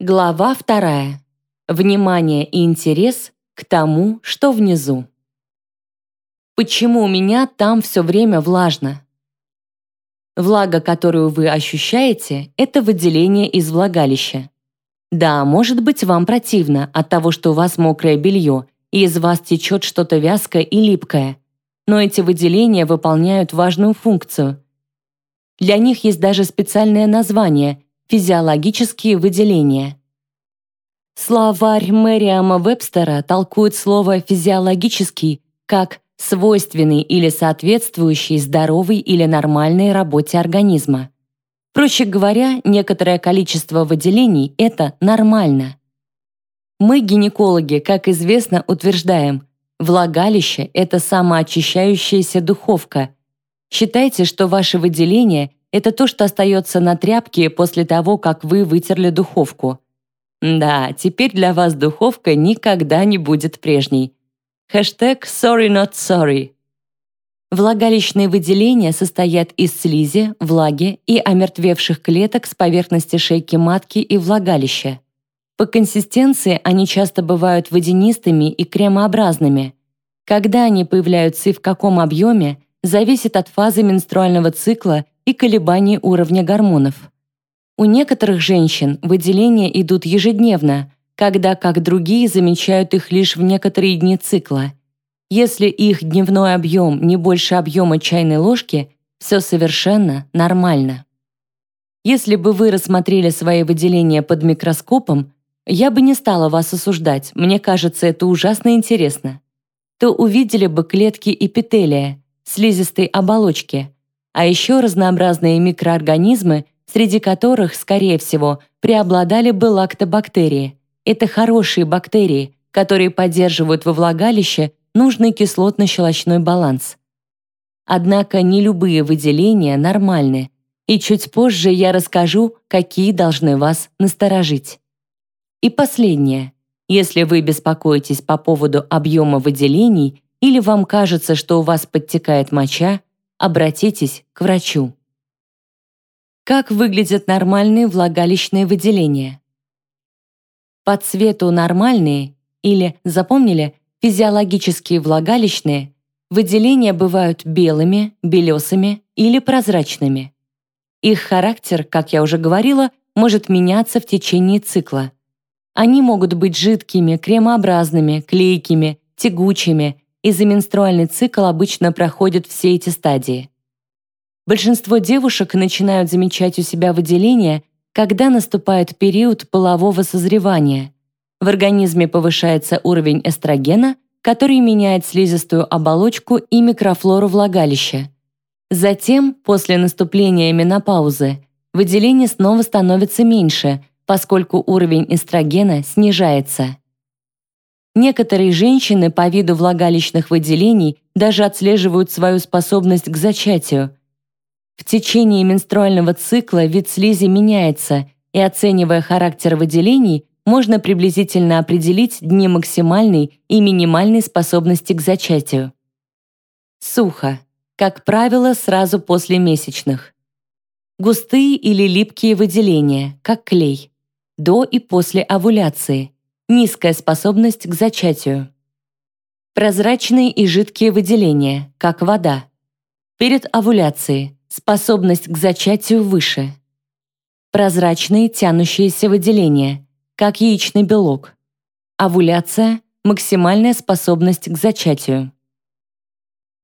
Глава вторая. Внимание и интерес к тому, что внизу. Почему у меня там все время влажно? Влага, которую вы ощущаете, это выделение из влагалища. Да, может быть, вам противно от того, что у вас мокрое белье, и из вас течет что-то вязкое и липкое. Но эти выделения выполняют важную функцию. Для них есть даже специальное название – Физиологические выделения. Словарь Мэриама Вебстера толкует слово «физиологический» как свойственный или соответствующий здоровой или нормальной работе организма. Проще говоря, некоторое количество выделений – это нормально. Мы, гинекологи, как известно, утверждаем, влагалище – это самоочищающаяся духовка. Считайте, что ваши выделения это то, что остается на тряпке после того, как вы вытерли духовку. Да, теперь для вас духовка никогда не будет прежней. Хэштег sorry not sorry. Влагалищные выделения состоят из слизи, влаги и омертвевших клеток с поверхности шейки матки и влагалища. По консистенции они часто бывают водянистыми и кремообразными. Когда они появляются и в каком объеме, зависит от фазы менструального цикла и колебаний уровня гормонов. У некоторых женщин выделения идут ежедневно, когда, как другие, замечают их лишь в некоторые дни цикла. Если их дневной объем не больше объема чайной ложки, все совершенно нормально. Если бы вы рассмотрели свои выделения под микроскопом, я бы не стала вас осуждать, мне кажется, это ужасно интересно. То увидели бы клетки эпителия, слизистой оболочки, а еще разнообразные микроорганизмы, среди которых, скорее всего, преобладали бы лактобактерии. Это хорошие бактерии, которые поддерживают во влагалище нужный кислотно-щелочной баланс. Однако не любые выделения нормальны, и чуть позже я расскажу, какие должны вас насторожить. И последнее. Если вы беспокоитесь по поводу объема выделений или вам кажется, что у вас подтекает моча, обратитесь к врачу. Как выглядят нормальные влагалищные выделения? По цвету нормальные или, запомнили, физиологические влагалищные выделения бывают белыми, белесыми или прозрачными. Их характер, как я уже говорила, может меняться в течение цикла. Они могут быть жидкими, кремообразными, клейкими, тягучими и за менструальный цикл обычно проходят все эти стадии. Большинство девушек начинают замечать у себя выделения, когда наступает период полового созревания. В организме повышается уровень эстрогена, который меняет слизистую оболочку и микрофлору влагалища. Затем, после наступления менопаузы, выделение снова становится меньше, поскольку уровень эстрогена снижается. Некоторые женщины по виду влагалищных выделений даже отслеживают свою способность к зачатию. В течение менструального цикла вид слизи меняется, и оценивая характер выделений, можно приблизительно определить дни максимальной и минимальной способности к зачатию. Сухо. Как правило, сразу после месячных. Густые или липкие выделения, как клей. До и после овуляции – Низкая способность к зачатию. Прозрачные и жидкие выделения, как вода. Перед овуляцией способность к зачатию выше. Прозрачные тянущиеся выделения, как яичный белок. Овуляция – максимальная способность к зачатию.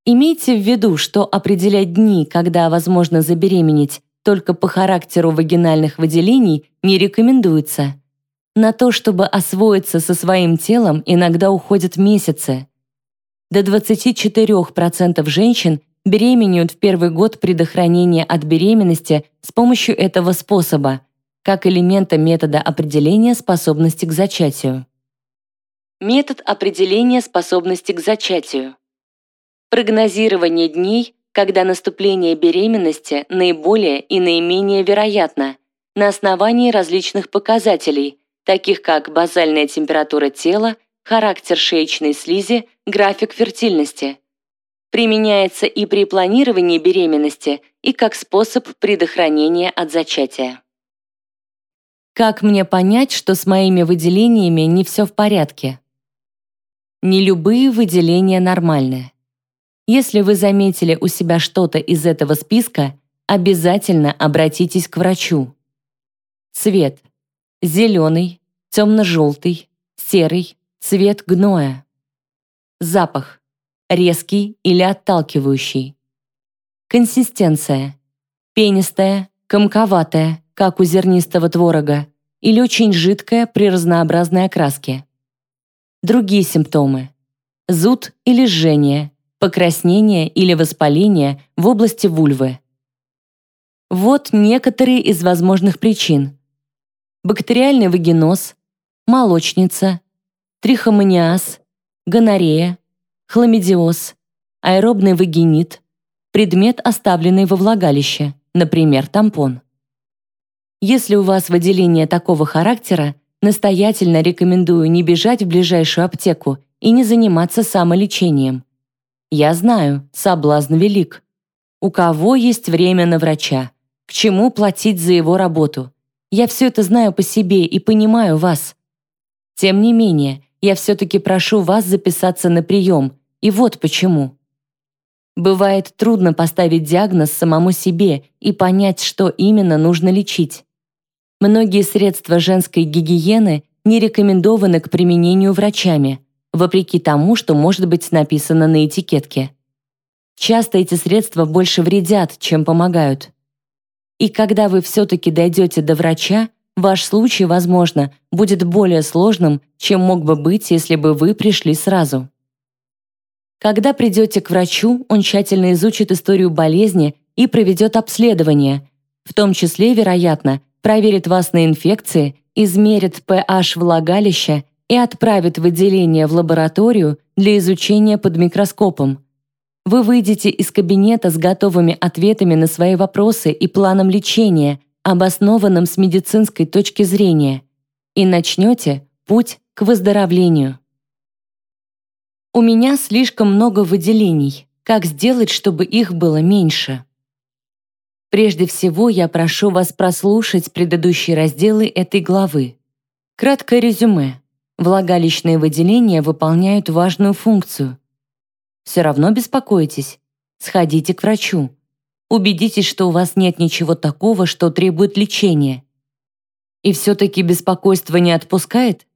Имейте в виду, что определять дни, когда возможно забеременеть, только по характеру вагинальных выделений не рекомендуется – на то, чтобы освоиться со своим телом, иногда уходят месяцы. До 24% женщин беременеют в первый год предохранения от беременности с помощью этого способа, как элемента метода определения способности к зачатию. Метод определения способности к зачатию. Прогнозирование дней, когда наступление беременности наиболее и наименее вероятно, на основании различных показателей – таких как базальная температура тела, характер шеечной слизи, график фертильности. Применяется и при планировании беременности, и как способ предохранения от зачатия. Как мне понять, что с моими выделениями не все в порядке? Не любые выделения нормальны. Если вы заметили у себя что-то из этого списка, обязательно обратитесь к врачу. Цвет. Зеленый, темно-желтый, серый, цвет гноя. Запах. Резкий или отталкивающий. Консистенция. Пенистая, комковатая, как у зернистого творога, или очень жидкая при разнообразной окраске. Другие симптомы. Зуд или жжение, покраснение или воспаление в области вульвы. Вот некоторые из возможных причин. Бактериальный вагиноз, молочница, трихомониаз, гонорея, хламидиоз, аэробный вагинит, предмет, оставленный во влагалище, например, тампон. Если у вас выделение такого характера, настоятельно рекомендую не бежать в ближайшую аптеку и не заниматься самолечением. Я знаю, соблазн велик. У кого есть время на врача? К чему платить за его работу? Я все это знаю по себе и понимаю вас. Тем не менее, я все-таки прошу вас записаться на прием, и вот почему. Бывает трудно поставить диагноз самому себе и понять, что именно нужно лечить. Многие средства женской гигиены не рекомендованы к применению врачами, вопреки тому, что может быть написано на этикетке. Часто эти средства больше вредят, чем помогают. И когда вы все-таки дойдете до врача, ваш случай, возможно, будет более сложным, чем мог бы быть, если бы вы пришли сразу. Когда придете к врачу, он тщательно изучит историю болезни и проведет обследование, в том числе, вероятно, проверит вас на инфекции, измерит pH влагалища и отправит в отделение в лабораторию для изучения под микроскопом. Вы выйдете из кабинета с готовыми ответами на свои вопросы и планом лечения, обоснованным с медицинской точки зрения, и начнете путь к выздоровлению. У меня слишком много выделений. Как сделать, чтобы их было меньше? Прежде всего, я прошу вас прослушать предыдущие разделы этой главы. Краткое резюме. Влагалищные выделения выполняют важную функцию – все равно беспокоитесь? Сходите к врачу. Убедитесь, что у вас нет ничего такого, что требует лечения. И все-таки беспокойство не отпускает?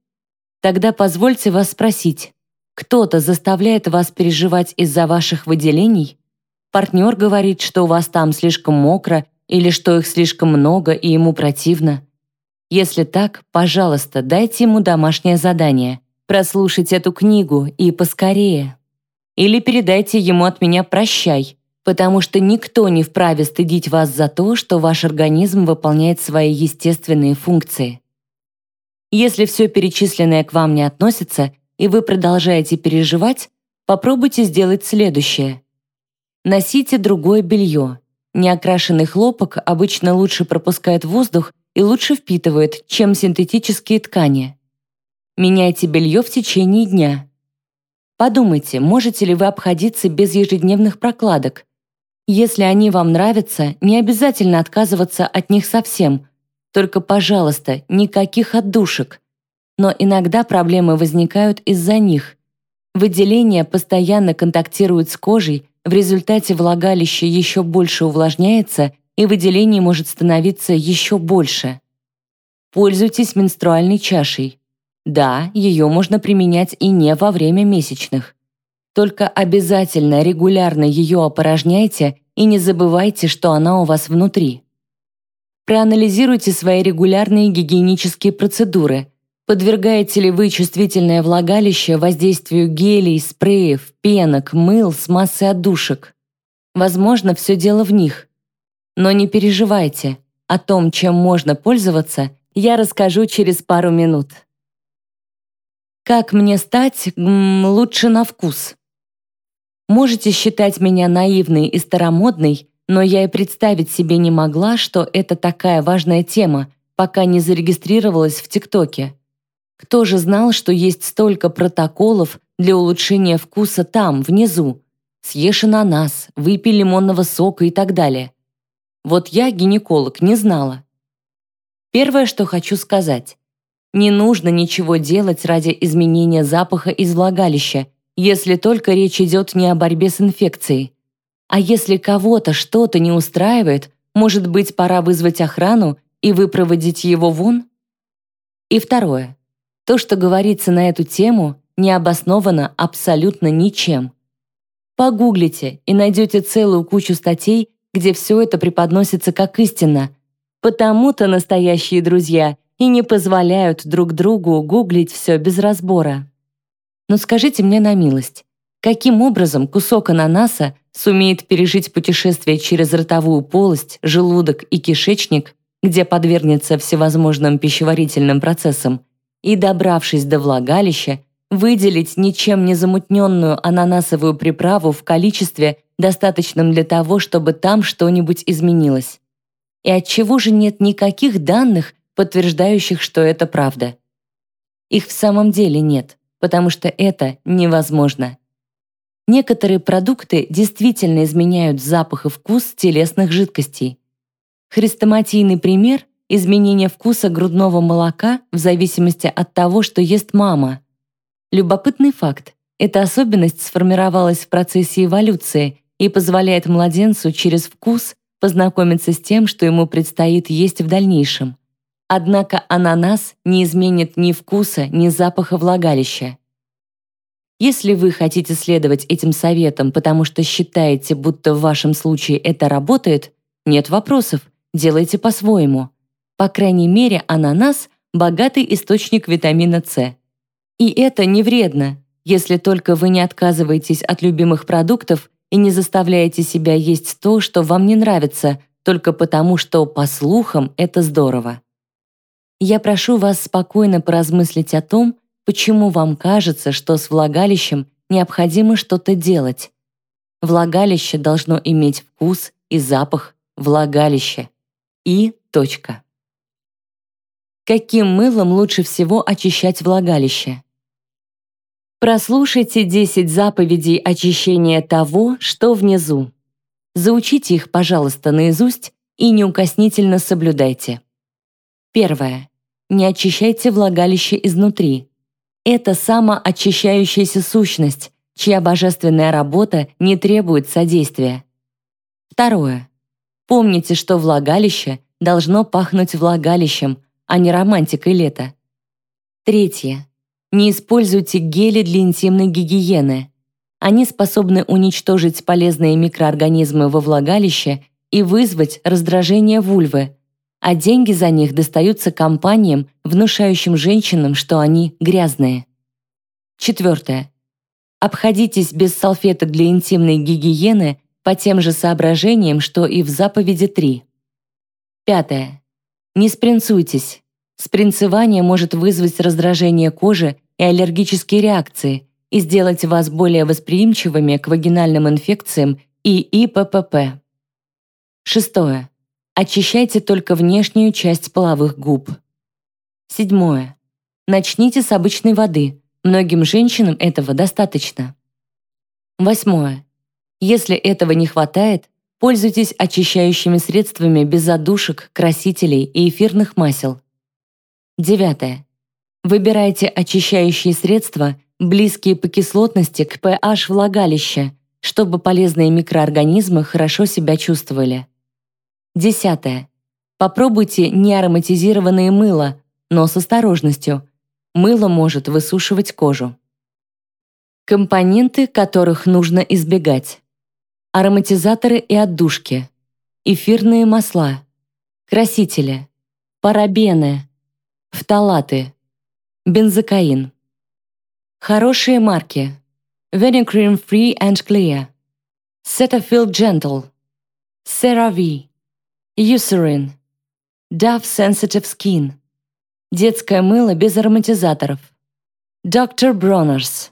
Тогда позвольте вас спросить. Кто-то заставляет вас переживать из-за ваших выделений? Партнер говорит, что у вас там слишком мокро или что их слишком много и ему противно. Если так, пожалуйста, дайте ему домашнее задание. Прослушать эту книгу и поскорее. Или передайте ему от меня «прощай», потому что никто не вправе стыдить вас за то, что ваш организм выполняет свои естественные функции. Если все перечисленное к вам не относится, и вы продолжаете переживать, попробуйте сделать следующее. Носите другое белье. Неокрашенный хлопок обычно лучше пропускает воздух и лучше впитывает, чем синтетические ткани. Меняйте белье в течение дня. Подумайте, можете ли вы обходиться без ежедневных прокладок. Если они вам нравятся, не обязательно отказываться от них совсем. Только, пожалуйста, никаких отдушек. Но иногда проблемы возникают из-за них. Выделение постоянно контактирует с кожей, в результате влагалище еще больше увлажняется, и выделений может становиться еще больше. Пользуйтесь менструальной чашей. Да, ее можно применять и не во время месячных. Только обязательно регулярно ее опорожняйте и не забывайте, что она у вас внутри. Проанализируйте свои регулярные гигиенические процедуры. Подвергаете ли вы чувствительное влагалище воздействию гелей, спреев, пенок, мыл с массой отдушек? Возможно, все дело в них. Но не переживайте. О том, чем можно пользоваться, я расскажу через пару минут. Как мне стать лучше на вкус? Можете считать меня наивной и старомодной, но я и представить себе не могла, что это такая важная тема, пока не зарегистрировалась в ТикТоке. Кто же знал, что есть столько протоколов для улучшения вкуса там, внизу? Съешь ананас, выпей лимонного сока и так далее. Вот я, гинеколог, не знала. Первое, что хочу сказать. Не нужно ничего делать ради изменения запаха из влагалища, если только речь идет не о борьбе с инфекцией. А если кого-то что-то не устраивает, может быть, пора вызвать охрану и выпроводить его вон? И второе. То, что говорится на эту тему, не обосновано абсолютно ничем. Погуглите и найдете целую кучу статей, где все это преподносится как истина. Потому-то настоящие друзья и не позволяют друг другу гуглить все без разбора. Но скажите мне на милость, каким образом кусок ананаса сумеет пережить путешествие через ротовую полость, желудок и кишечник, где подвергнется всевозможным пищеварительным процессам, и, добравшись до влагалища, выделить ничем не замутненную ананасовую приправу в количестве, достаточном для того, чтобы там что-нибудь изменилось. И от чего же нет никаких данных, подтверждающих, что это правда? Их в самом деле нет, потому что это невозможно. Некоторые продукты действительно изменяют запах и вкус телесных жидкостей. Хрестоматийный пример – изменение вкуса грудного молока в зависимости от того, что ест мама – Любопытный факт. Эта особенность сформировалась в процессе эволюции и позволяет младенцу через вкус познакомиться с тем, что ему предстоит есть в дальнейшем. Однако ананас не изменит ни вкуса, ни запаха влагалища. Если вы хотите следовать этим советам, потому что считаете, будто в вашем случае это работает, нет вопросов, делайте по-своему. По крайней мере, ананас – богатый источник витамина С. И это не вредно, если только вы не отказываетесь от любимых продуктов и не заставляете себя есть то, что вам не нравится, только потому, что, по слухам, это здорово. Я прошу вас спокойно поразмыслить о том, почему вам кажется, что с влагалищем необходимо что-то делать. Влагалище должно иметь вкус и запах влагалища. И точка. Каким мылом лучше всего очищать влагалище? Прослушайте 10 заповедей очищения того, что внизу. Заучите их, пожалуйста, наизусть и неукоснительно соблюдайте. Первое. Не очищайте влагалище изнутри. Это самоочищающаяся сущность, чья божественная работа не требует содействия. Второе. Помните, что влагалище должно пахнуть влагалищем, а не романтикой лета. Третье. Не используйте гели для интимной гигиены. Они способны уничтожить полезные микроорганизмы во влагалище и вызвать раздражение вульвы, а деньги за них достаются компаниям, внушающим женщинам, что они грязные. Четвертое. Обходитесь без салфеток для интимной гигиены по тем же соображениям, что и в заповеди 3. Пятое. Не спринцуйтесь. Спринцевание может вызвать раздражение кожи и аллергические реакции и сделать вас более восприимчивыми к вагинальным инфекциям и ИППП. Шестое. Очищайте только внешнюю часть половых губ. Седьмое. Начните с обычной воды. Многим женщинам этого достаточно. Восьмое. Если этого не хватает, пользуйтесь очищающими средствами без задушек, красителей и эфирных масел. Девятое. Выбирайте очищающие средства, близкие по кислотности к pH влагалища, чтобы полезные микроорганизмы хорошо себя чувствовали. Десятое. Попробуйте неароматизированное мыло, но с осторожностью. Мыло может высушивать кожу. Компоненты, которых нужно избегать. Ароматизаторы и отдушки. Эфирные масла. Красители. Парабены Фталаты. Бензокаин. Хорошие марки. Cream Free and Clear. Cetaphil Gentle. CeraVe. Eucerin. Dove Sensitive Skin. Детское мыло без ароматизаторов. Dr. Bronner's.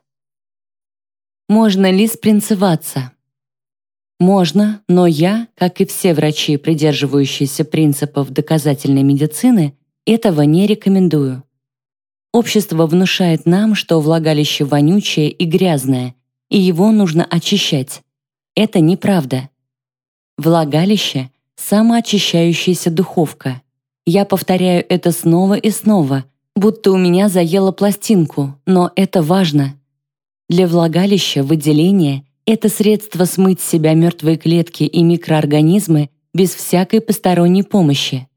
Можно ли спринцеваться? Можно, но я, как и все врачи, придерживающиеся принципов доказательной медицины, этого не рекомендую. Общество внушает нам, что влагалище вонючее и грязное, и его нужно очищать. Это неправда. Влагалище — самоочищающаяся духовка. Я повторяю это снова и снова, будто у меня заело пластинку, но это важно. Для влагалища выделение — это средство смыть с себя мертвые клетки и микроорганизмы без всякой посторонней помощи.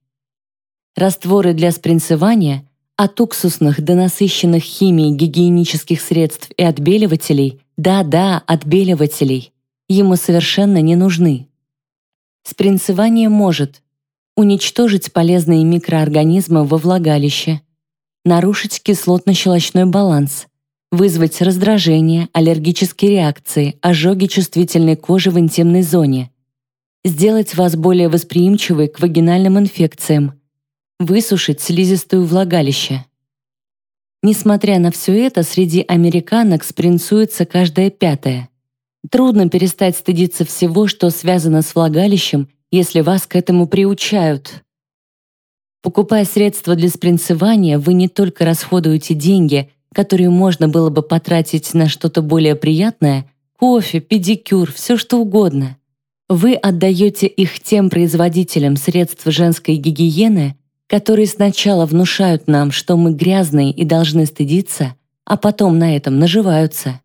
Растворы для спринцевания от уксусных до насыщенных химией гигиенических средств и отбеливателей, да-да, отбеливателей, ему совершенно не нужны. Спринцевание может уничтожить полезные микроорганизмы во влагалище, нарушить кислотно-щелочной баланс, вызвать раздражение, аллергические реакции, ожоги чувствительной кожи в интимной зоне, сделать вас более восприимчивой к вагинальным инфекциям, высушить слизистую влагалище. Несмотря на все это, среди американок спринцуется каждая пятая. Трудно перестать стыдиться всего, что связано с влагалищем, если вас к этому приучают. Покупая средства для спринцевания, вы не только расходуете деньги, которые можно было бы потратить на что-то более приятное, кофе, педикюр, все что угодно. Вы отдаете их тем производителям средств женской гигиены, которые сначала внушают нам, что мы грязные и должны стыдиться, а потом на этом наживаются.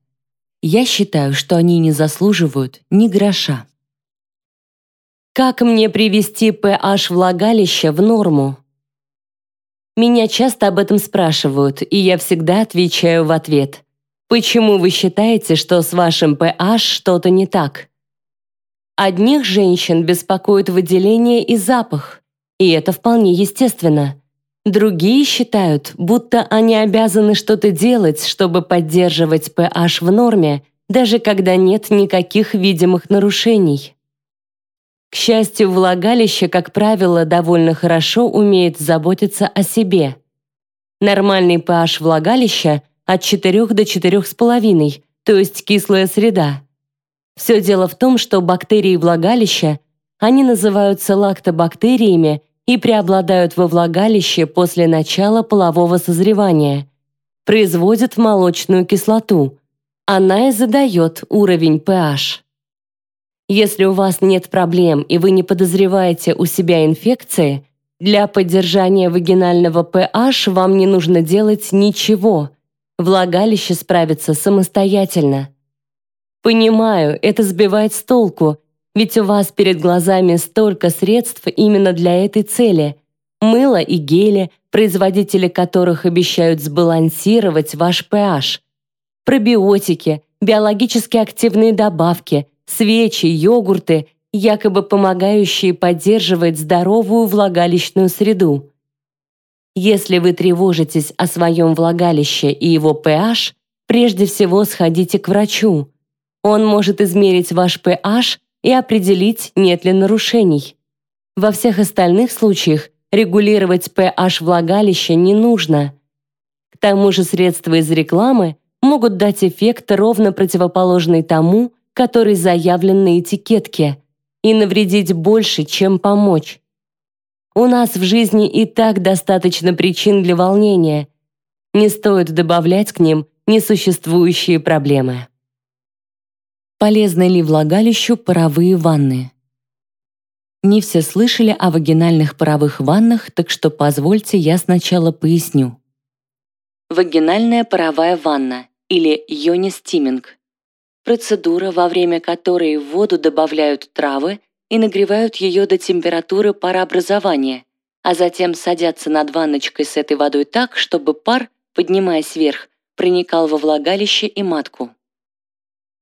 Я считаю, что они не заслуживают ни гроша. Как мне привести pH влагалища в норму? Меня часто об этом спрашивают, и я всегда отвечаю в ответ. Почему вы считаете, что с вашим pH что-то не так? Одних женщин беспокоит выделение и запах, и это вполне естественно. Другие считают, будто они обязаны что-то делать, чтобы поддерживать pH в норме, даже когда нет никаких видимых нарушений. К счастью, влагалище, как правило, довольно хорошо умеет заботиться о себе. Нормальный pH влагалища от 4 до 4,5, то есть кислая среда. Все дело в том, что бактерии влагалища, они называются лактобактериями и преобладают во влагалище после начала полового созревания, производят молочную кислоту. Она и задает уровень pH. Если у вас нет проблем и вы не подозреваете у себя инфекции, для поддержания вагинального pH вам не нужно делать ничего. Влагалище справится самостоятельно. Понимаю, это сбивает с толку, ведь у вас перед глазами столько средств именно для этой цели. Мыло и гели, производители которых обещают сбалансировать ваш pH. Пробиотики, биологически активные добавки, свечи, йогурты, якобы помогающие поддерживать здоровую влагалищную среду. Если вы тревожитесь о своем влагалище и его pH, прежде всего сходите к врачу. Он может измерить ваш pH и определить, нет ли нарушений. Во всех остальных случаях регулировать pH влагалища не нужно. К тому же средства из рекламы могут дать эффект ровно противоположный тому, который заявлен на этикетке, и навредить больше, чем помочь. У нас в жизни и так достаточно причин для волнения. Не стоит добавлять к ним несуществующие проблемы. Полезны ли влагалищу паровые ванны? Не все слышали о вагинальных паровых ваннах, так что позвольте я сначала поясню. Вагинальная паровая ванна или йони-стиминг – процедура, во время которой в воду добавляют травы и нагревают ее до температуры парообразования, а затем садятся над ванночкой с этой водой так, чтобы пар, поднимаясь вверх, проникал во влагалище и матку.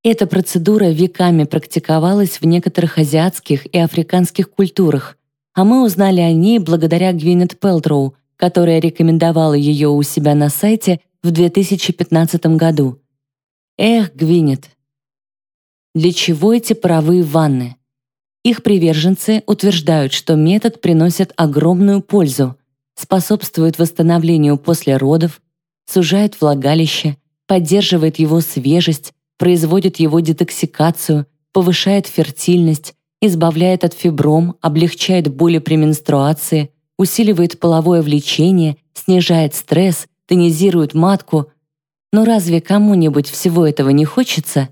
Эта процедура веками практиковалась в некоторых азиатских и африканских культурах, а мы узнали о ней благодаря Гвинет Пелтроу, которая рекомендовала ее у себя на сайте в 2015 году. Эх, Гвинет! Для чего эти паровые ванны? Их приверженцы утверждают, что метод приносит огромную пользу, способствует восстановлению после родов, сужает влагалище, поддерживает его свежесть, производит его детоксикацию, повышает фертильность, избавляет от фибром, облегчает боли при менструации, усиливает половое влечение, снижает стресс, тонизирует матку. Но разве кому-нибудь всего этого не хочется?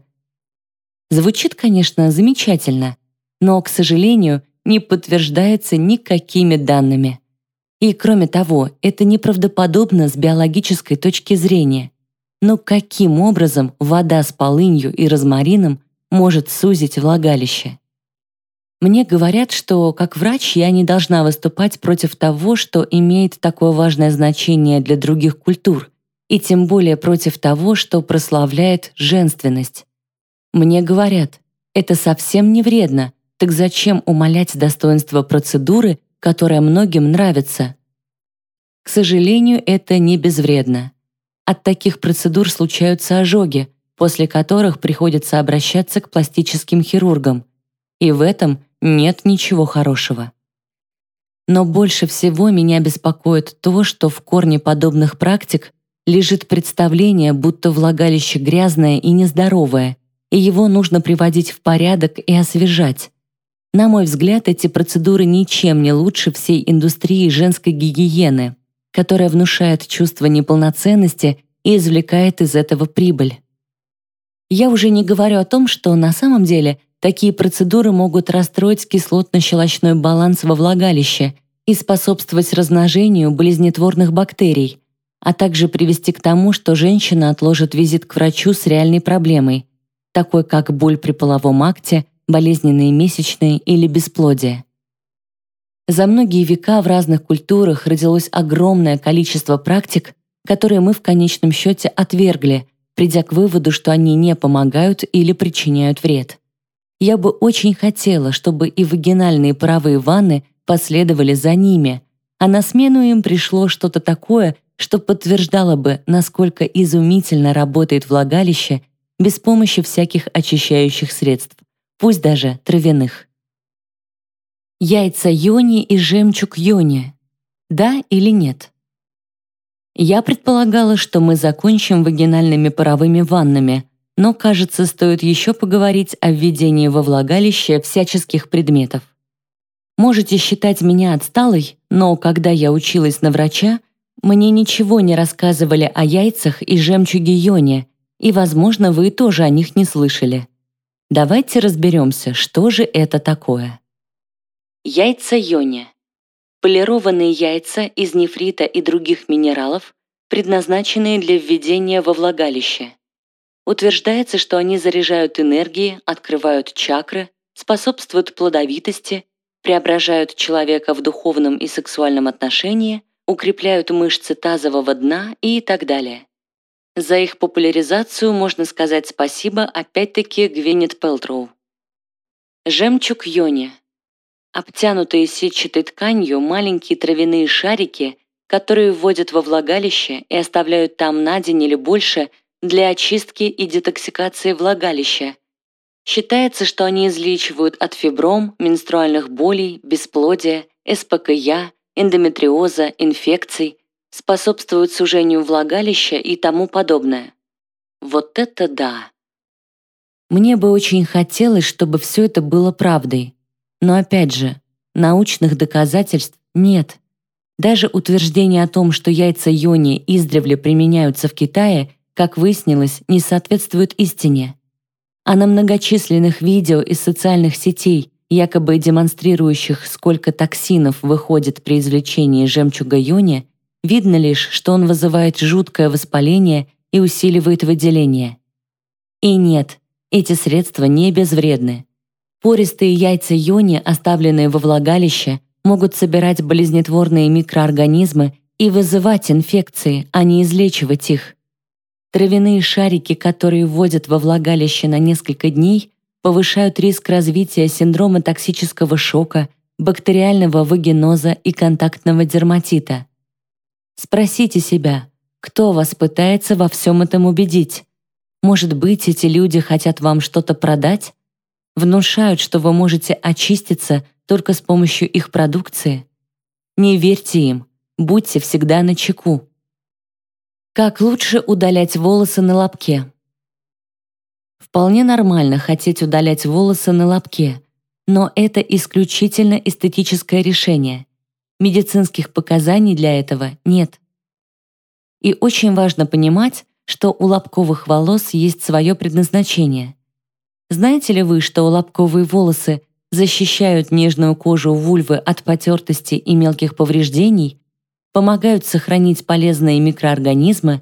Звучит, конечно, замечательно, но, к сожалению, не подтверждается никакими данными. И кроме того, это неправдоподобно с биологической точки зрения. Но каким образом вода с полынью и розмарином может сузить влагалище? Мне говорят, что как врач я не должна выступать против того, что имеет такое важное значение для других культур, и тем более против того, что прославляет женственность. Мне говорят, это совсем не вредно, так зачем умалять достоинство процедуры, которая многим нравится. К сожалению, это не безвредно. От таких процедур случаются ожоги, после которых приходится обращаться к пластическим хирургам. И в этом нет ничего хорошего. Но больше всего меня беспокоит то, что в корне подобных практик лежит представление, будто влагалище грязное и нездоровое, и его нужно приводить в порядок и освежать. На мой взгляд, эти процедуры ничем не лучше всей индустрии женской гигиены, которая внушает чувство неполноценности и извлекает из этого прибыль. Я уже не говорю о том, что на самом деле такие процедуры могут расстроить кислотно-щелочной баланс во влагалище и способствовать размножению болезнетворных бактерий, а также привести к тому, что женщина отложит визит к врачу с реальной проблемой, такой как боль при половом акте, болезненные месячные или бесплодие. За многие века в разных культурах родилось огромное количество практик, которые мы в конечном счете отвергли, придя к выводу, что они не помогают или причиняют вред. Я бы очень хотела, чтобы и вагинальные паровые ванны последовали за ними, а на смену им пришло что-то такое, что подтверждало бы, насколько изумительно работает влагалище без помощи всяких очищающих средств пусть даже травяных. Яйца йони и жемчуг йони. Да или нет? Я предполагала, что мы закончим вагинальными паровыми ваннами, но, кажется, стоит еще поговорить о введении во влагалище всяческих предметов. Можете считать меня отсталой, но когда я училась на врача, мне ничего не рассказывали о яйцах и жемчуге йони, и, возможно, вы тоже о них не слышали. Давайте разберемся, что же это такое. Яйца йони. Полированные яйца из нефрита и других минералов, предназначенные для введения во влагалище. Утверждается, что они заряжают энергией, открывают чакры, способствуют плодовитости, преображают человека в духовном и сексуальном отношении, укрепляют мышцы тазового дна и так далее. За их популяризацию можно сказать спасибо опять-таки Гвинет Пелтроу. Жемчуг йони. Обтянутые сетчатой тканью маленькие травяные шарики, которые вводят во влагалище и оставляют там на день или больше для очистки и детоксикации влагалища. Считается, что они излечивают от фибром, менструальных болей, бесплодия, СПКЯ, эндометриоза, инфекций, способствуют сужению влагалища и тому подобное. Вот это да! Мне бы очень хотелось, чтобы все это было правдой. Но опять же, научных доказательств нет. Даже утверждение о том, что яйца йони издревле применяются в Китае, как выяснилось, не соответствует истине. А на многочисленных видео из социальных сетей, якобы демонстрирующих, сколько токсинов выходит при извлечении жемчуга йони, Видно лишь, что он вызывает жуткое воспаление и усиливает выделение. И нет, эти средства не безвредны. Пористые яйца йони, оставленные во влагалище, могут собирать болезнетворные микроорганизмы и вызывать инфекции, а не излечивать их. Травяные шарики, которые вводят во влагалище на несколько дней, повышают риск развития синдрома токсического шока, бактериального вагиноза и контактного дерматита. Спросите себя, кто вас пытается во всем этом убедить? Может быть, эти люди хотят вам что-то продать? Внушают, что вы можете очиститься только с помощью их продукции? Не верьте им, будьте всегда на чеку. Как лучше удалять волосы на лобке? Вполне нормально хотеть удалять волосы на лобке, но это исключительно эстетическое решение. Медицинских показаний для этого нет. И очень важно понимать, что у лобковых волос есть свое предназначение. Знаете ли вы, что лобковые волосы защищают нежную кожу вульвы от потертости и мелких повреждений, помогают сохранить полезные микроорганизмы,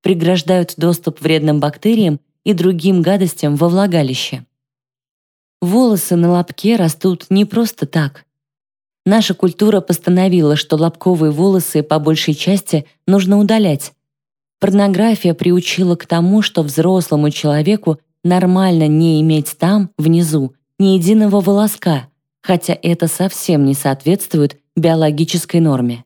преграждают доступ вредным бактериям и другим гадостям во влагалище. Волосы на лобке растут не просто так. Наша культура постановила, что лобковые волосы по большей части нужно удалять. Порнография приучила к тому, что взрослому человеку нормально не иметь там, внизу, ни единого волоска, хотя это совсем не соответствует биологической норме.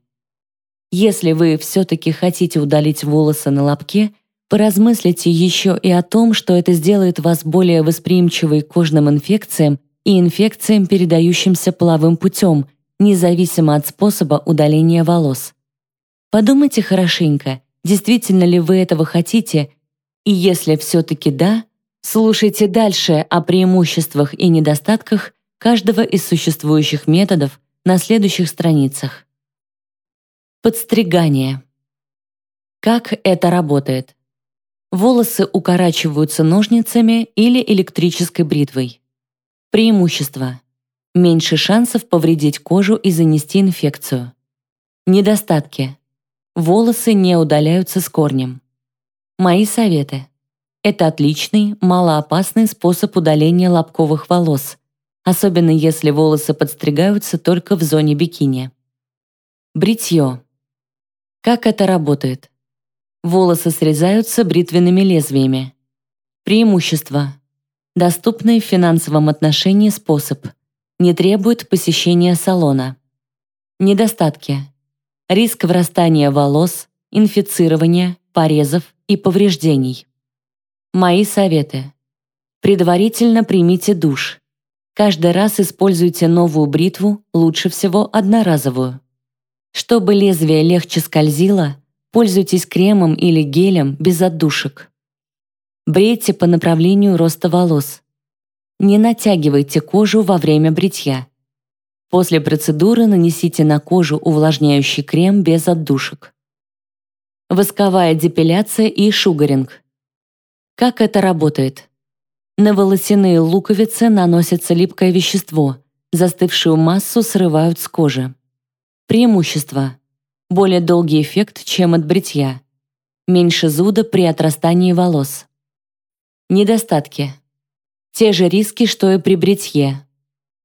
Если вы все-таки хотите удалить волосы на лобке, поразмыслите еще и о том, что это сделает вас более восприимчивой к кожным инфекциям и инфекциям, передающимся половым путем, независимо от способа удаления волос. Подумайте хорошенько, действительно ли вы этого хотите, и если все-таки да, Слушайте дальше о преимуществах и недостатках каждого из существующих методов на следующих страницах. Подстригание. Как это работает? Волосы укорачиваются ножницами или электрической бритвой. Преимущество. Меньше шансов повредить кожу и занести инфекцию. Недостатки. Волосы не удаляются с корнем. Мои советы. Это отличный, малоопасный способ удаления лобковых волос, особенно если волосы подстригаются только в зоне бикини. Бритье. Как это работает? Волосы срезаются бритвенными лезвиями. Преимущество. Доступный в финансовом отношении способ. Не требует посещения салона. Недостатки. Риск врастания волос, инфицирования, порезов и повреждений. Мои советы. Предварительно примите душ. Каждый раз используйте новую бритву, лучше всего одноразовую. Чтобы лезвие легче скользило, пользуйтесь кремом или гелем без отдушек. Брейте по направлению роста волос. Не натягивайте кожу во время бритья. После процедуры нанесите на кожу увлажняющий крем без отдушек. Восковая депиляция и шугаринг. Как это работает? На волосяные луковицы наносится липкое вещество, застывшую массу срывают с кожи. Преимущество. Более долгий эффект, чем от бритья. Меньше зуда при отрастании волос. Недостатки. Те же риски, что и при бритье.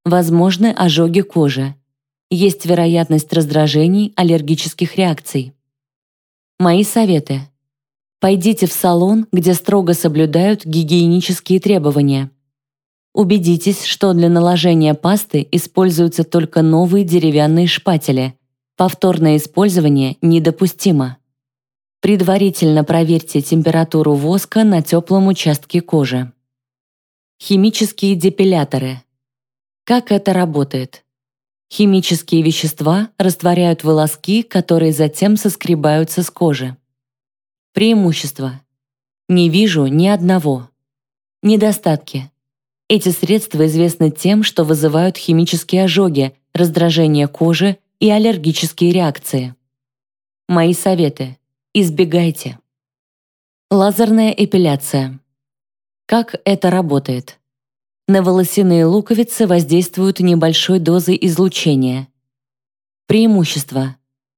Возможны ожоги кожи. Есть вероятность раздражений, аллергических реакций. Мои советы. Пойдите в салон, где строго соблюдают гигиенические требования. Убедитесь, что для наложения пасты используются только новые деревянные шпатели. Повторное использование недопустимо. Предварительно проверьте температуру воска на теплом участке кожи. Химические депиляторы. Как это работает? Химические вещества растворяют волоски, которые затем соскребаются с кожи. Преимущества. Не вижу ни одного. Недостатки. Эти средства известны тем, что вызывают химические ожоги, раздражение кожи и аллергические реакции. Мои советы. Избегайте. Лазерная эпиляция. Как это работает? На волосяные луковицы воздействуют небольшой дозой излучения. Преимущества.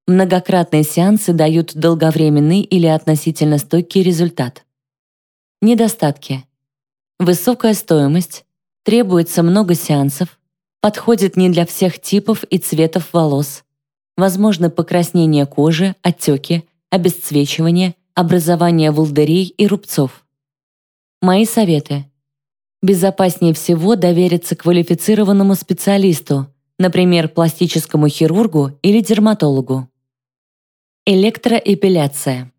Многократные сеансы дают долговременный или относительно стойкий результат. Недостатки. Высокая стоимость, требуется много сеансов, подходит не для всех типов и цветов волос, возможно покраснение кожи, отеки, обесцвечивание, образование волдырей и рубцов. Мои советы. Безопаснее всего довериться квалифицированному специалисту, например, пластическому хирургу или дерматологу. Электроэпиляция.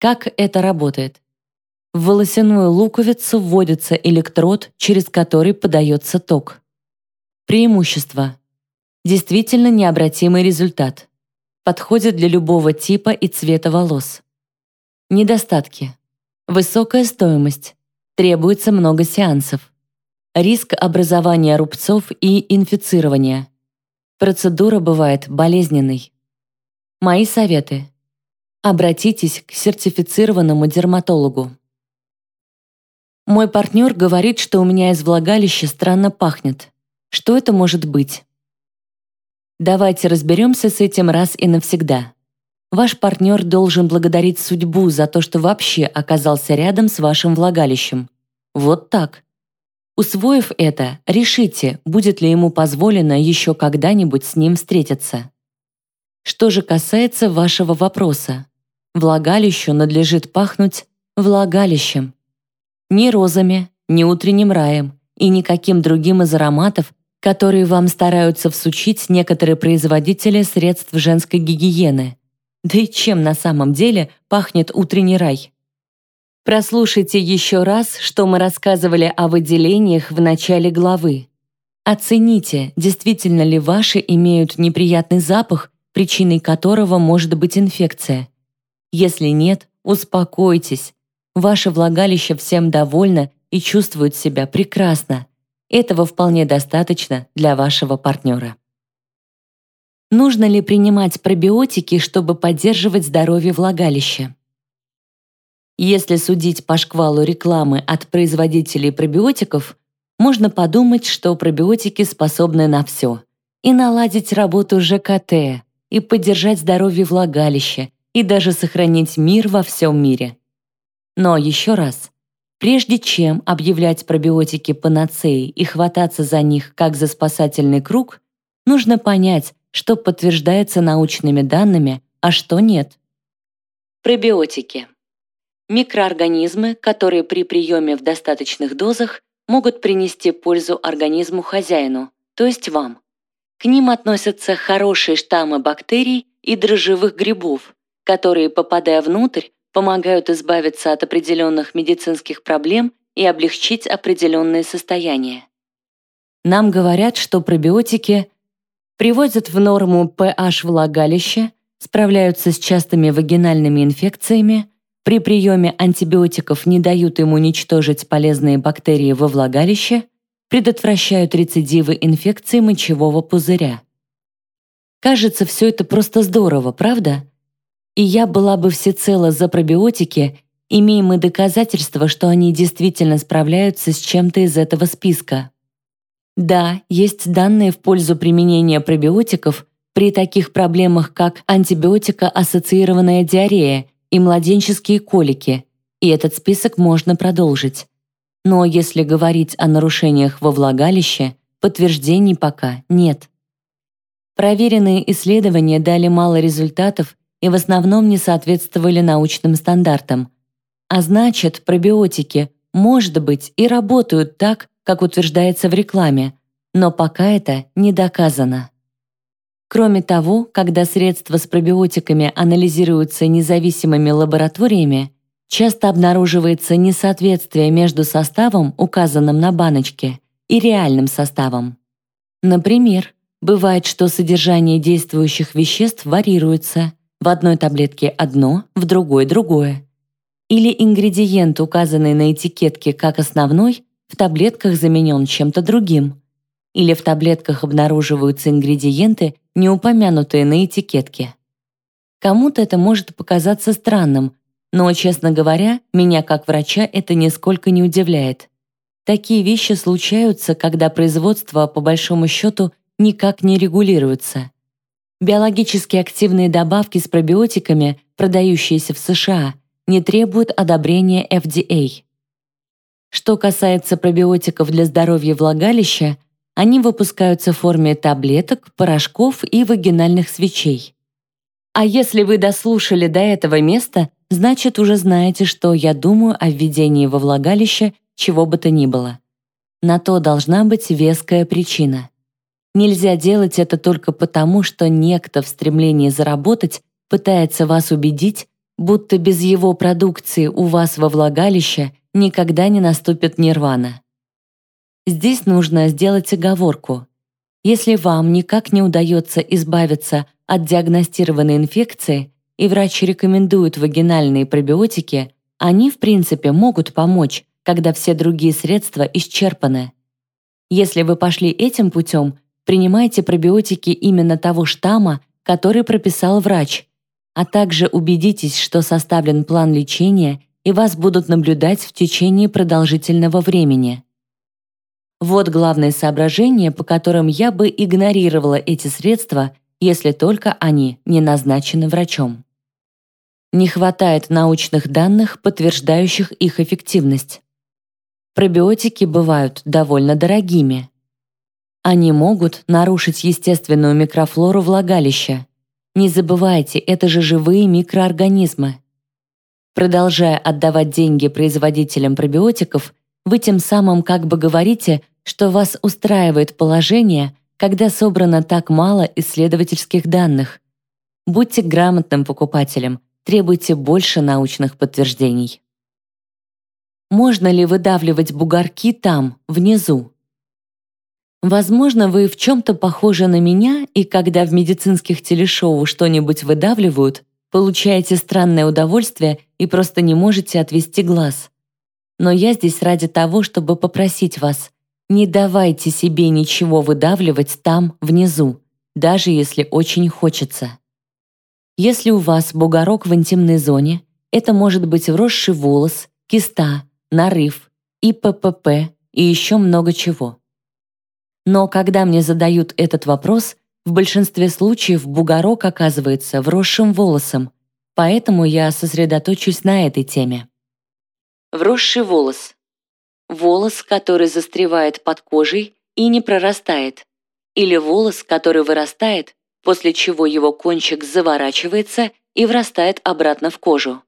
Как это работает? В волосяную луковицу вводится электрод, через который подается ток. Преимущество. Действительно необратимый результат. Подходит для любого типа и цвета волос. Недостатки. Высокая стоимость. Требуется много сеансов. Риск образования рубцов и инфицирования. Процедура бывает болезненной. Мои советы. Обратитесь к сертифицированному дерматологу. Мой партнер говорит, что у меня из влагалища странно пахнет. Что это может быть? Давайте разберемся с этим раз и навсегда. Ваш партнер должен благодарить судьбу за то, что вообще оказался рядом с вашим влагалищем. Вот так. Усвоив это, решите, будет ли ему позволено еще когда-нибудь с ним встретиться. Что же касается вашего вопроса, влагалищу надлежит пахнуть влагалищем. Ни розами, ни утренним раем и никаким другим из ароматов, которые вам стараются всучить некоторые производители средств женской гигиены. Да и чем на самом деле пахнет утренний рай? Прослушайте еще раз, что мы рассказывали о выделениях в начале главы. Оцените, действительно ли ваши имеют неприятный запах, причиной которого может быть инфекция. Если нет, успокойтесь. Ваше влагалище всем довольно и чувствует себя прекрасно. Этого вполне достаточно для вашего партнера. Нужно ли принимать пробиотики, чтобы поддерживать здоровье влагалища? Если судить по шквалу рекламы от производителей пробиотиков, можно подумать, что пробиотики способны на все. И наладить работу ЖКТ, и поддержать здоровье влагалища, и даже сохранить мир во всем мире. Но еще раз, прежде чем объявлять пробиотики панацеей и хвататься за них как за спасательный круг, нужно понять, что подтверждается научными данными, а что нет. Пробиотики микроорганизмы, которые при приеме в достаточных дозах могут принести пользу организму хозяину, то есть вам. К ним относятся хорошие штаммы бактерий и дрожжевых грибов, которые, попадая внутрь, помогают избавиться от определенных медицинских проблем и облегчить определенные состояния. Нам говорят, что пробиотики приводят в норму pH влагалища, справляются с частыми вагинальными инфекциями, при приеме антибиотиков не дают ему уничтожить полезные бактерии во влагалище, предотвращают рецидивы инфекции мочевого пузыря. Кажется, все это просто здорово, правда? И я была бы всецело за пробиотики, имеем мы доказательства, что они действительно справляются с чем-то из этого списка. Да, есть данные в пользу применения пробиотиков при таких проблемах, как антибиотика-ассоциированная диарея и младенческие колики, и этот список можно продолжить. Но если говорить о нарушениях во влагалище, подтверждений пока нет. Проверенные исследования дали мало результатов и в основном не соответствовали научным стандартам. А значит, пробиотики, может быть, и работают так, как утверждается в рекламе, но пока это не доказано. Кроме того, когда средства с пробиотиками анализируются независимыми лабораториями, часто обнаруживается несоответствие между составом, указанным на баночке, и реальным составом. Например, бывает, что содержание действующих веществ варьируется. В одной таблетке одно, в другой другое. Или ингредиент, указанный на этикетке как основной, в таблетках заменен чем-то другим. Или в таблетках обнаруживаются ингредиенты, не упомянутые на этикетке. Кому-то это может показаться странным, но, честно говоря, меня как врача это нисколько не удивляет. Такие вещи случаются, когда производство, по большому счету, никак не регулируется. Биологически активные добавки с пробиотиками, продающиеся в США, не требуют одобрения FDA. Что касается пробиотиков для здоровья влагалища, они выпускаются в форме таблеток, порошков и вагинальных свечей. А если вы дослушали до этого места, значит уже знаете, что я думаю о введении во влагалище чего бы то ни было. На то должна быть веская причина. Нельзя делать это только потому, что некто в стремлении заработать пытается вас убедить, будто без его продукции у вас во влагалище никогда не наступит нирвана. Здесь нужно сделать оговорку. Если вам никак не удается избавиться от диагностированной инфекции, и врач рекомендует вагинальные пробиотики, они, в принципе, могут помочь, когда все другие средства исчерпаны. Если вы пошли этим путем, принимайте пробиотики именно того штамма, который прописал врач, а также убедитесь, что составлен план лечения и вас будут наблюдать в течение продолжительного времени. Вот главное соображение, по которым я бы игнорировала эти средства, если только они не назначены врачом. Не хватает научных данных, подтверждающих их эффективность. Пробиотики бывают довольно дорогими. Они могут нарушить естественную микрофлору влагалища. Не забывайте, это же живые микроорганизмы. Продолжая отдавать деньги производителям пробиотиков, вы тем самым как бы говорите, что вас устраивает положение, когда собрано так мало исследовательских данных. Будьте грамотным покупателем, требуйте больше научных подтверждений. Можно ли выдавливать бугорки там, внизу? Возможно, вы в чем-то похожи на меня, и когда в медицинских телешоу что-нибудь выдавливают, получаете странное удовольствие и просто не можете отвести глаз. Но я здесь ради того, чтобы попросить вас, не давайте себе ничего выдавливать там, внизу, даже если очень хочется. Если у вас бугорок в интимной зоне, это может быть вросший волос, киста, нарыв, ИППП и еще много чего. Но когда мне задают этот вопрос, в большинстве случаев бугорок оказывается вросшим волосом, поэтому я сосредоточусь на этой теме. Вросший волос волос, который застревает под кожей и не прорастает, или волос, который вырастает, после чего его кончик заворачивается и врастает обратно в кожу.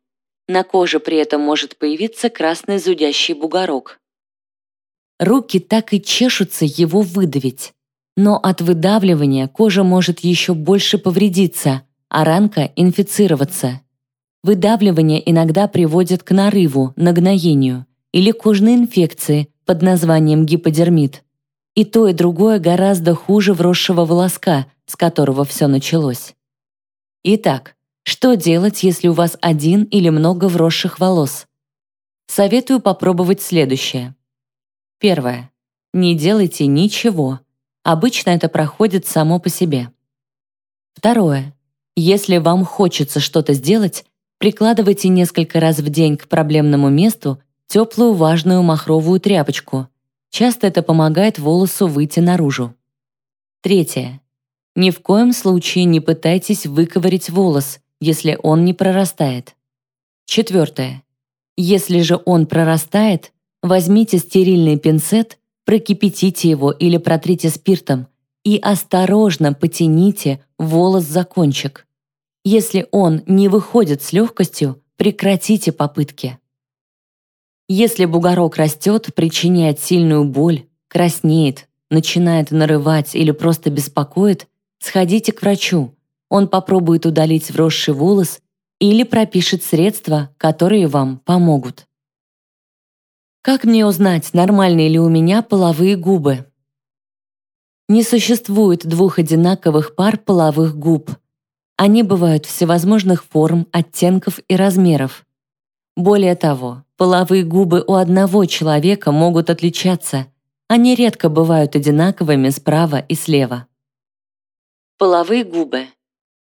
На коже при этом может появиться красный зудящий бугорок. Руки так и чешутся его выдавить. Но от выдавливания кожа может еще больше повредиться, а ранка инфицироваться. Выдавливание иногда приводит к нарыву, нагноению – или кожной инфекции под названием гиподермит. И то, и другое гораздо хуже вросшего волоска, с которого все началось. Итак, что делать, если у вас один или много вросших волос? Советую попробовать следующее. Первое. Не делайте ничего. Обычно это проходит само по себе. Второе. Если вам хочется что-то сделать, прикладывайте несколько раз в день к проблемному месту теплую важную махровую тряпочку. Часто это помогает волосу выйти наружу. Третье. Ни в коем случае не пытайтесь выковырять волос, если он не прорастает. Четвертое. Если же он прорастает, возьмите стерильный пинцет, прокипятите его или протрите спиртом и осторожно потяните волос за кончик. Если он не выходит с легкостью, прекратите попытки. Если бугорок растет, причиняет сильную боль, краснеет, начинает нарывать или просто беспокоит, сходите к врачу. Он попробует удалить вросший волос или пропишет средства, которые вам помогут. Как мне узнать, нормальные ли у меня половые губы? Не существует двух одинаковых пар половых губ. Они бывают всевозможных форм, оттенков и размеров. Более того, половые губы у одного человека могут отличаться. Они редко бывают одинаковыми справа и слева. Половые губы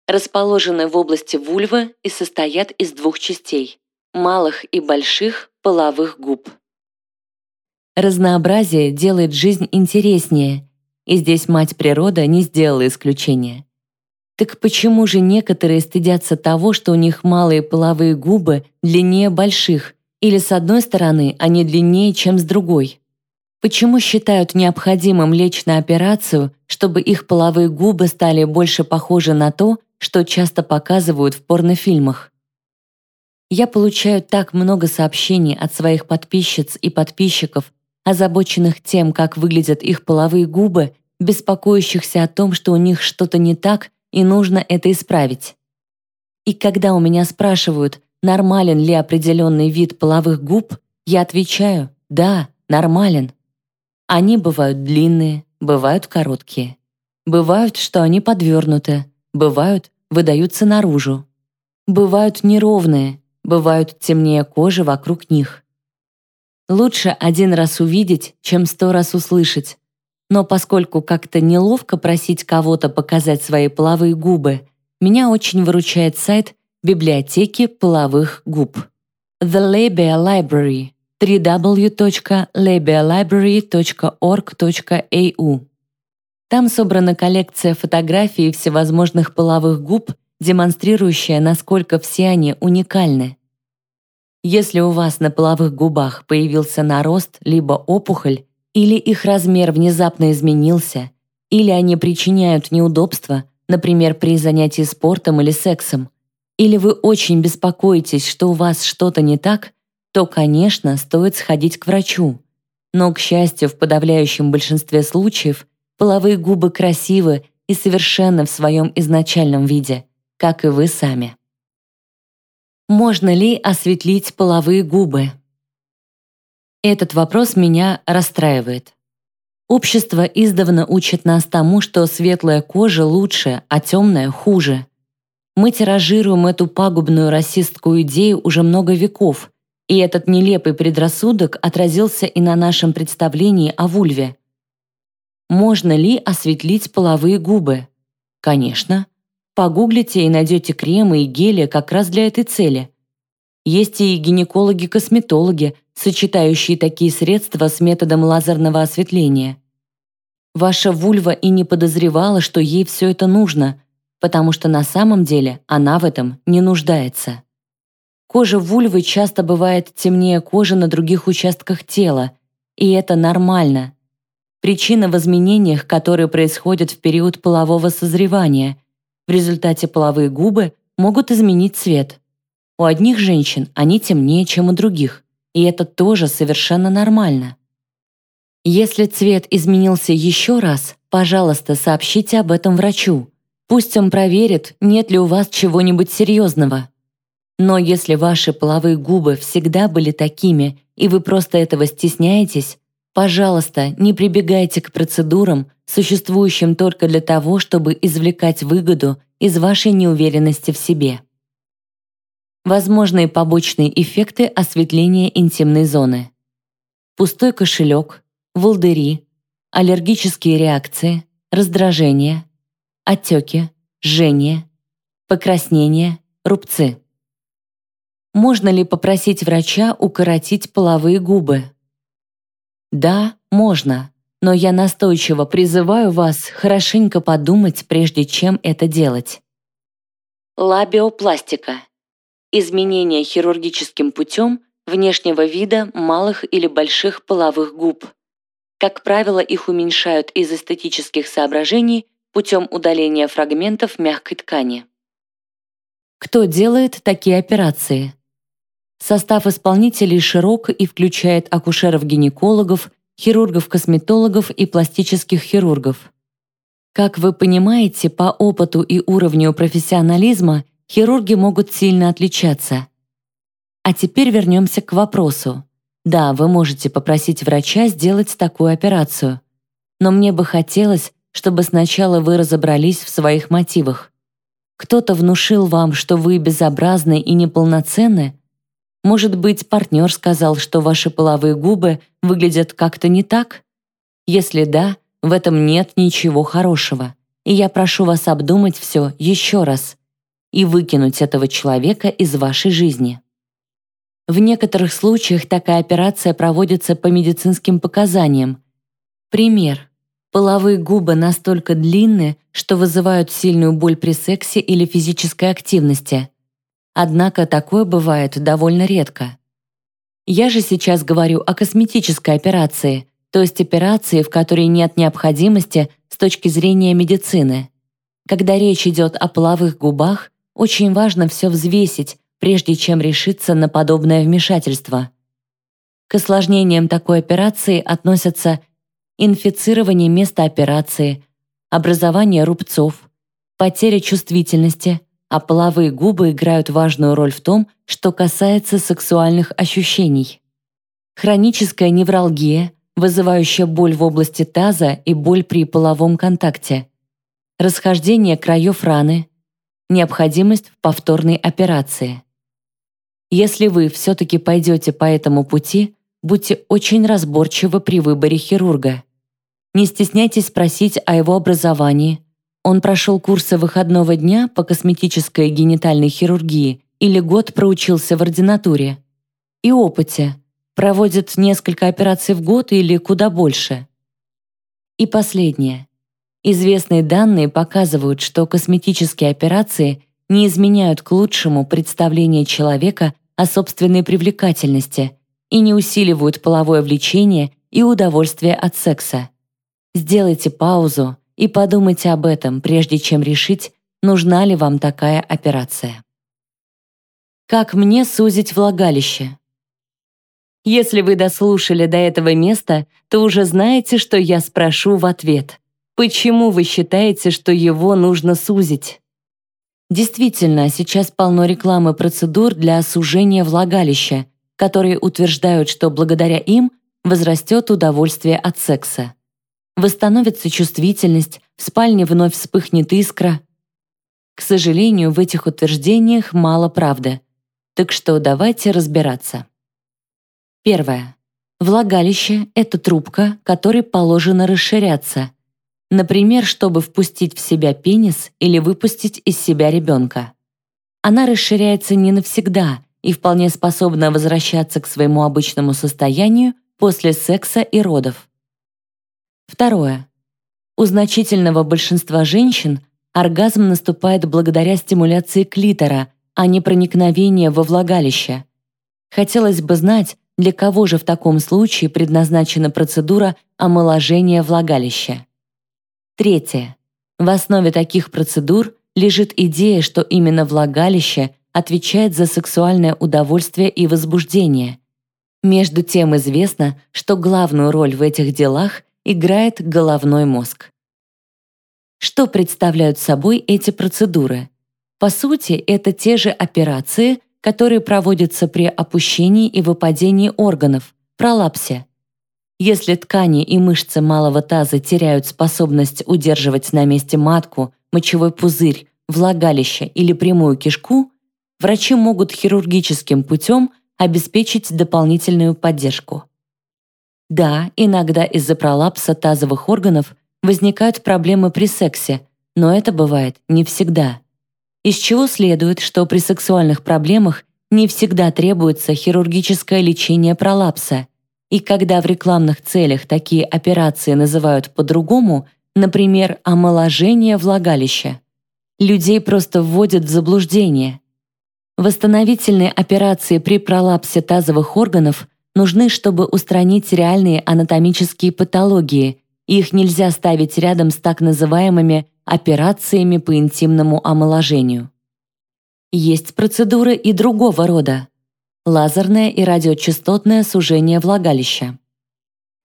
расположены в области вульвы и состоят из двух частей – малых и больших половых губ. Разнообразие делает жизнь интереснее, и здесь мать природа не сделала исключения. Так почему же некоторые стыдятся того, что у них малые половые губы длиннее больших, или с одной стороны они длиннее, чем с другой? Почему считают необходимым лечь на операцию, чтобы их половые губы стали больше похожи на то, что часто показывают в порнофильмах? Я получаю так много сообщений от своих подписчиц и подписчиков, озабоченных тем, как выглядят их половые губы, беспокоящихся о том, что у них что-то не так и нужно это исправить. И когда у меня спрашивают, нормален ли определенный вид половых губ, я отвечаю «да, нормален». Они бывают длинные, бывают короткие. Бывают, что они подвернуты, бывают, выдаются наружу. Бывают неровные, бывают темнее кожи вокруг них. Лучше один раз увидеть, чем сто раз услышать, но поскольку как-то неловко просить кого-то показать свои половые губы, меня очень выручает сайт библиотеки половых губ. The Labia Library – www.labialibrary.org.au. Там собрана коллекция фотографий всевозможных половых губ, демонстрирующая, насколько все они уникальны. Если у вас на половых губах появился нарост либо опухоль, или их размер внезапно изменился, или они причиняют неудобства, например, при занятии спортом или сексом, или вы очень беспокоитесь, что у вас что-то не так, то, конечно, стоит сходить к врачу. Но, к счастью, в подавляющем большинстве случаев половые губы красивы и совершенно в своем изначальном виде, как и вы сами. Можно ли осветлить половые губы? Этот вопрос меня расстраивает. Общество издавна учит нас тому, что светлая кожа лучше, а темная хуже. Мы тиражируем эту пагубную расистскую идею уже много веков, и этот нелепый предрассудок отразился и на нашем представлении о вульве. Можно ли осветлить половые губы? Конечно. Погуглите и найдете кремы и гели как раз для этой цели. Есть и гинекологи-косметологи, сочетающие такие средства с методом лазерного осветления. Ваша вульва и не подозревала, что ей все это нужно, потому что на самом деле она в этом не нуждается. Кожа вульвы часто бывает темнее кожи на других участках тела, и это нормально. Причина в изменениях, которые происходят в период полового созревания. В результате половые губы могут изменить цвет. У одних женщин они темнее, чем у других, и это тоже совершенно нормально. Если цвет изменился еще раз, пожалуйста, сообщите об этом врачу. Пусть он проверит, нет ли у вас чего-нибудь серьезного. Но если ваши половые губы всегда были такими, и вы просто этого стесняетесь, пожалуйста, не прибегайте к процедурам, существующим только для того, чтобы извлекать выгоду из вашей неуверенности в себе. Возможные побочные эффекты осветления интимной зоны. Пустой кошелек, волдыри, аллергические реакции, раздражение, отеки, жжение, покраснение, рубцы. Можно ли попросить врача укоротить половые губы? Да, можно, но я настойчиво призываю вас хорошенько подумать, прежде чем это делать. Лабиопластика. Изменение хирургическим путем внешнего вида малых или больших половых губ. Как правило, их уменьшают из эстетических соображений путем удаления фрагментов мягкой ткани. Кто делает такие операции? Состав исполнителей широк и включает акушеров-гинекологов, хирургов-косметологов и пластических хирургов. Как вы понимаете, по опыту и уровню профессионализма хирурги могут сильно отличаться. А теперь вернемся к вопросу. Да, вы можете попросить врача сделать такую операцию. Но мне бы хотелось, чтобы сначала вы разобрались в своих мотивах. Кто-то внушил вам, что вы безобразны и неполноценны, может быть, партнер сказал, что ваши половые губы выглядят как-то не так? Если да, в этом нет ничего хорошего. И я прошу вас обдумать все еще раз и выкинуть этого человека из вашей жизни. В некоторых случаях такая операция проводится по медицинским показаниям. Пример. Половые губы настолько длинны, что вызывают сильную боль при сексе или физической активности – Однако такое бывает довольно редко. Я же сейчас говорю о косметической операции, то есть операции, в которой нет необходимости с точки зрения медицины. Когда речь идет о половых губах, очень важно все взвесить, прежде чем решиться на подобное вмешательство. К осложнениям такой операции относятся инфицирование места операции, образование рубцов, потеря чувствительности, а половые губы играют важную роль в том, что касается сексуальных ощущений. Хроническая невралгия, вызывающая боль в области таза и боль при половом контакте. Расхождение краев раны. Необходимость в повторной операции. Если вы все-таки пойдете по этому пути, будьте очень разборчивы при выборе хирурга. Не стесняйтесь спросить о его образовании, он прошел курсы выходного дня по косметической генитальной хирургии или год проучился в ординатуре. И опыте. Проводят несколько операций в год или куда больше? И последнее. Известные данные показывают, что косметические операции не изменяют к лучшему представление человека о собственной привлекательности и не усиливают половое влечение и удовольствие от секса. Сделайте паузу и подумайте об этом, прежде чем решить, нужна ли вам такая операция. Как мне сузить влагалище? Если вы дослушали до этого места, то уже знаете, что я спрошу в ответ. Почему вы считаете, что его нужно сузить? Действительно, сейчас полно рекламы процедур для сужения влагалища, которые утверждают, что благодаря им возрастет удовольствие от секса. Восстановится чувствительность, в спальне вновь вспыхнет искра. К сожалению, в этих утверждениях мало правды. Так что давайте разбираться. Первое. Влагалище – это трубка, которой положено расширяться. Например, чтобы впустить в себя пенис или выпустить из себя ребенка. Она расширяется не навсегда и вполне способна возвращаться к своему обычному состоянию после секса и родов. Второе. У значительного большинства женщин оргазм наступает благодаря стимуляции клитора, а не проникновения во влагалище. Хотелось бы знать, для кого же в таком случае предназначена процедура омоложения влагалища. Третье. В основе таких процедур лежит идея, что именно влагалище отвечает за сексуальное удовольствие и возбуждение. Между тем известно, что главную роль в этих делах играет головной мозг. Что представляют собой эти процедуры? По сути, это те же операции, которые проводятся при опущении и выпадении органов, пролапсе. Если ткани и мышцы малого таза теряют способность удерживать на месте матку, мочевой пузырь, влагалище или прямую кишку, врачи могут хирургическим путем обеспечить дополнительную поддержку. Да, иногда из-за пролапса тазовых органов возникают проблемы при сексе, но это бывает не всегда из чего следует, что при сексуальных проблемах не всегда требуется хирургическое лечение пролапса, и когда в рекламных целях такие операции называют по-другому, например, омоложение влагалища, людей просто вводят в заблуждение. Восстановительные операции при пролапсе тазовых органов нужны, чтобы устранить реальные анатомические патологии, их нельзя ставить рядом с так называемыми операциями по интимному омоложению. Есть процедуры и другого рода. Лазерное и радиочастотное сужение влагалища.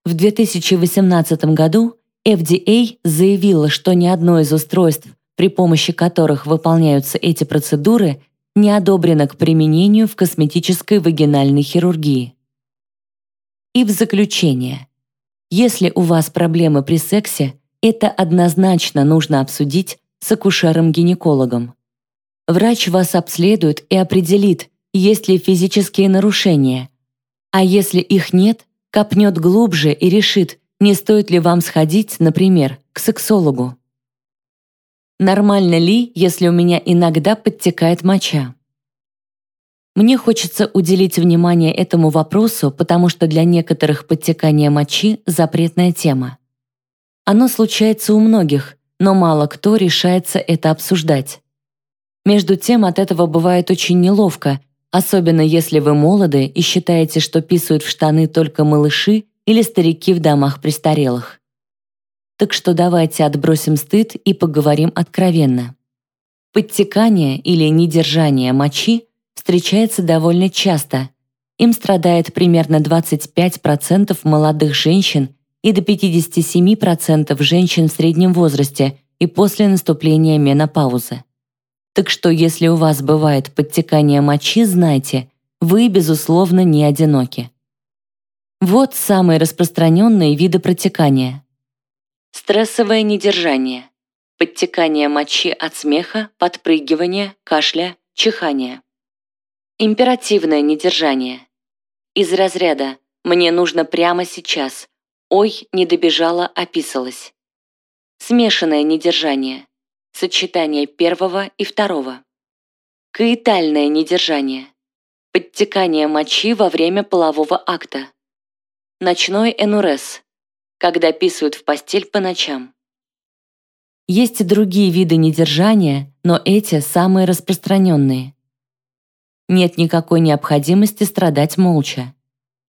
В 2018 году FDA заявила, что ни одно из устройств, при помощи которых выполняются эти процедуры, не одобрено к применению в косметической вагинальной хирургии. И в заключение. Если у вас проблемы при сексе, это однозначно нужно обсудить с акушером-гинекологом. Врач вас обследует и определит, есть ли физические нарушения. А если их нет, копнет глубже и решит, не стоит ли вам сходить, например, к сексологу. Нормально ли, если у меня иногда подтекает моча? Мне хочется уделить внимание этому вопросу, потому что для некоторых подтекание мочи – запретная тема. Оно случается у многих, но мало кто решается это обсуждать. Между тем от этого бывает очень неловко, особенно если вы молоды и считаете, что писают в штаны только малыши или старики в домах престарелых. Так что давайте отбросим стыд и поговорим откровенно. Подтекание или недержание мочи встречается довольно часто. Им страдает примерно 25% молодых женщин и до 57% женщин в среднем возрасте и после наступления менопаузы. Так что если у вас бывает подтекание мочи, знайте, вы, безусловно, не одиноки. Вот самые распространенные виды протекания. Стрессовое недержание. Подтекание мочи от смеха, подпрыгивания, кашля, чихания. Императивное недержание. Из разряда «мне нужно прямо сейчас», Ой, не добежала, описалась. Смешанное недержание. Сочетание первого и второго. Каэтальное недержание. Подтекание мочи во время полового акта. Ночной энурез, когда писают в постель по ночам. Есть и другие виды недержания, но эти самые распространенные. Нет никакой необходимости страдать молча.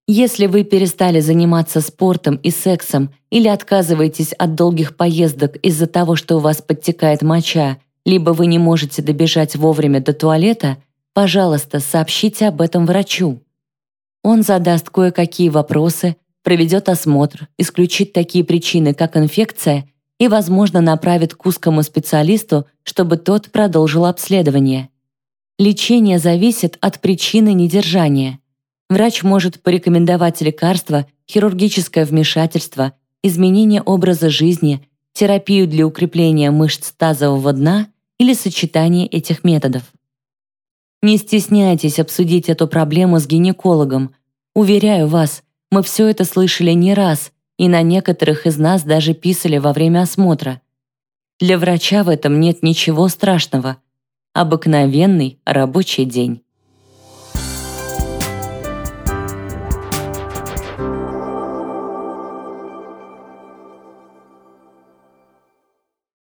Если вы перестали заниматься спортом и сексом или отказываетесь от долгих поездок из-за того, что у вас подтекает моча, либо вы не можете добежать вовремя до туалета, пожалуйста, сообщите об этом врачу. Он задаст кое-какие вопросы, проведет осмотр, исключит такие причины, как инфекция и, возможно, направит к узкому специалисту, чтобы тот продолжил обследование. Лечение зависит от причины недержания. Врач может порекомендовать лекарства, хирургическое вмешательство, изменение образа жизни, терапию для укрепления мышц тазового дна или сочетание этих методов. Не стесняйтесь обсудить эту проблему с гинекологом. Уверяю вас, мы все это слышали не раз и на некоторых из нас даже писали во время осмотра. Для врача в этом нет ничего страшного. Обыкновенный рабочий день.